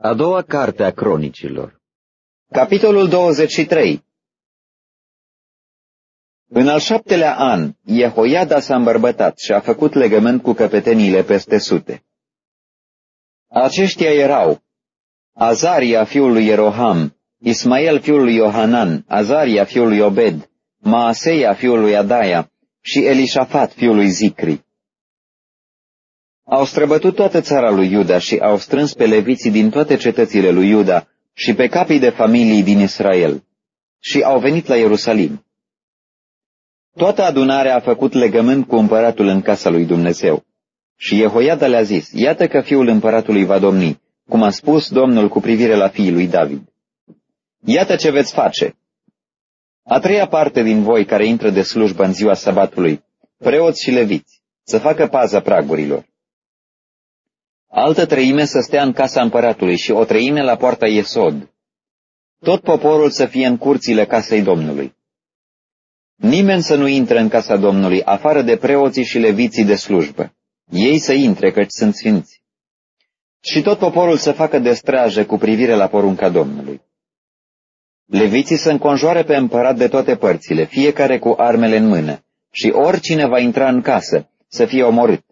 A doua carte a cronicilor Capitolul 23 În al șaptelea an, Jehoiada s-a îmbărbătat și a făcut legământ cu căpeteniile peste sute. Aceștia erau Azaria fiul lui Ieroham, Ismael fiul lui Iohanan, Azaria fiul lui Obed, Maaseia fiul lui Adaia și Elișafat fiul lui Zicri. Au străbătut toată țara lui Iuda și au strâns pe leviții din toate cetățile lui Iuda și pe capii de familii din Israel și au venit la Ierusalim. Toată adunarea a făcut legământ cu împăratul în casa lui Dumnezeu. Și Jehoiada le-a zis, iată că fiul împăratului va domni, cum a spus Domnul cu privire la fiul lui David. Iată ce veți face. A treia parte din voi care intră de slujbă în ziua sabatului, preoți și leviți, să facă paza pragurilor. Altă treime să stea în casa împăratului și o treime la poarta Iesod. Tot poporul să fie în curțile casei Domnului. Nimeni să nu intre în casa Domnului, afară de preoții și leviții de slujbă. Ei să intre, căci sunt sfinți. Și tot poporul să facă de strajă cu privire la porunca Domnului. Leviții să înconjoare pe împărat de toate părțile, fiecare cu armele în mână, și oricine va intra în casă să fie omorât.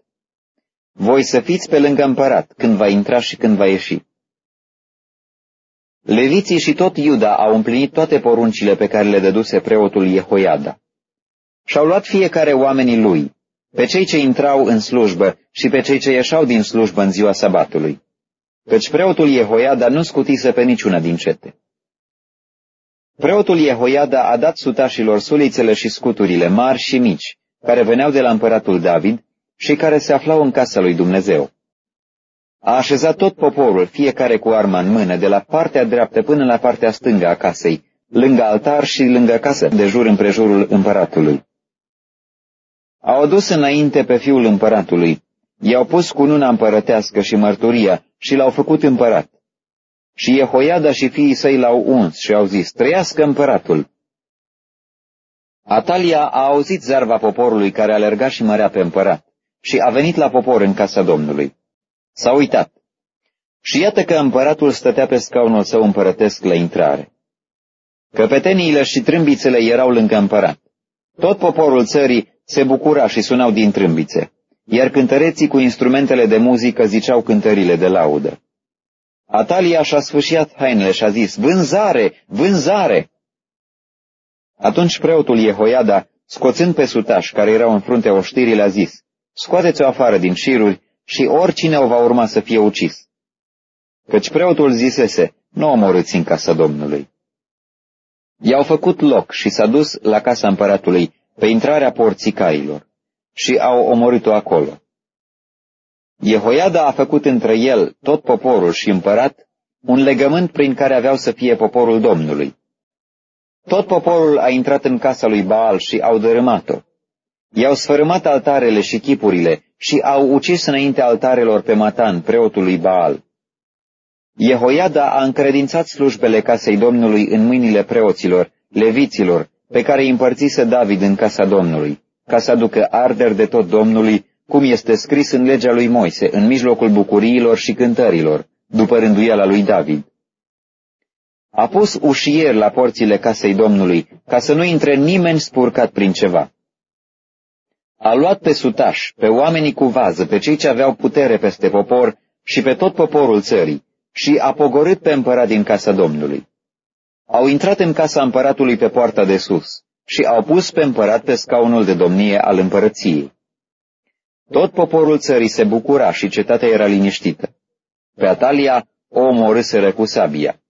Voi să fiți pe lângă împărat când va intra și când va ieși. Leviții și tot Iuda au împlinit toate poruncile pe care le dăduse preotul Jehoiada. Și-au luat fiecare oamenii lui, pe cei ce intrau în slujbă și pe cei ce ieșau din slujbă în ziua sabatului, căci preotul Jehoiada nu scutise pe niciuna din cete. Preotul Jehoiada a dat sutașilor sulițele și scuturile mari și mici, care veneau de la împăratul David și care se aflau în casa lui Dumnezeu. A așezat tot poporul, fiecare cu arma în mână, de la partea dreaptă până la partea stângă a casei, lângă altar și lângă casă, de jur împrejurul împăratului. Au adus înainte pe fiul împăratului, i-au pus cununa împărătească și mărturia și l-au făcut împărat. Și Jehoiada și fiii săi l-au uns și au zis, trăiască împăratul. Atalia a auzit zarva poporului care alerga și mărea pe împărat și a venit la popor în casa Domnului. S-a uitat. Și iată că împăratul stătea pe scaunul său împărătesc la intrare. Căpeteniile și trâmbițele erau lângă împărat. Tot poporul țării se bucura și sunau din trâmbițe, iar cântăreții cu instrumentele de muzică ziceau cântările de laudă. Atalia și-a sfâșiat hainele și a zis, Vânzare! Vânzare! Atunci preotul Jehoiada, scoțând pe sutaș care erau în fruntea oștirii, a zis, Scoateți-o afară din șiruri și oricine o va urma să fie ucis. Căci preotul zisese, nu omorâți în casa Domnului. I-au făcut loc și s-a dus la casa împăratului pe intrarea porții cailor și au omorât-o acolo. Jehoiada a făcut între el, tot poporul și împărat, un legământ prin care aveau să fie poporul Domnului. Tot poporul a intrat în casa lui Baal și au dărâmat-o. I-au sfărâmat altarele și chipurile și au ucis înainte altarelor pe Matan, preotul lui Baal. Jehoiada a încredințat slujbele casei Domnului în mâinile preoților, leviților, pe care îi împărțise David în casa Domnului, ca să aducă arder de tot Domnului, cum este scris în legea lui Moise, în mijlocul bucuriilor și cântărilor, după rânduiala lui David. A pus ușier la porțile casei Domnului, ca să nu intre nimeni spurcat prin ceva. A luat pe sutaș, pe oamenii cu vază, pe cei ce aveau putere peste popor și pe tot poporul țării, și a pogorât pe împărat din casa Domnului. Au intrat în casa împăratului pe poarta de sus și au pus pe împărat pe scaunul de domnie al împărăției. Tot poporul țării se bucura și cetatea era liniștită. Pe Atalia o omorâsără cu sabia.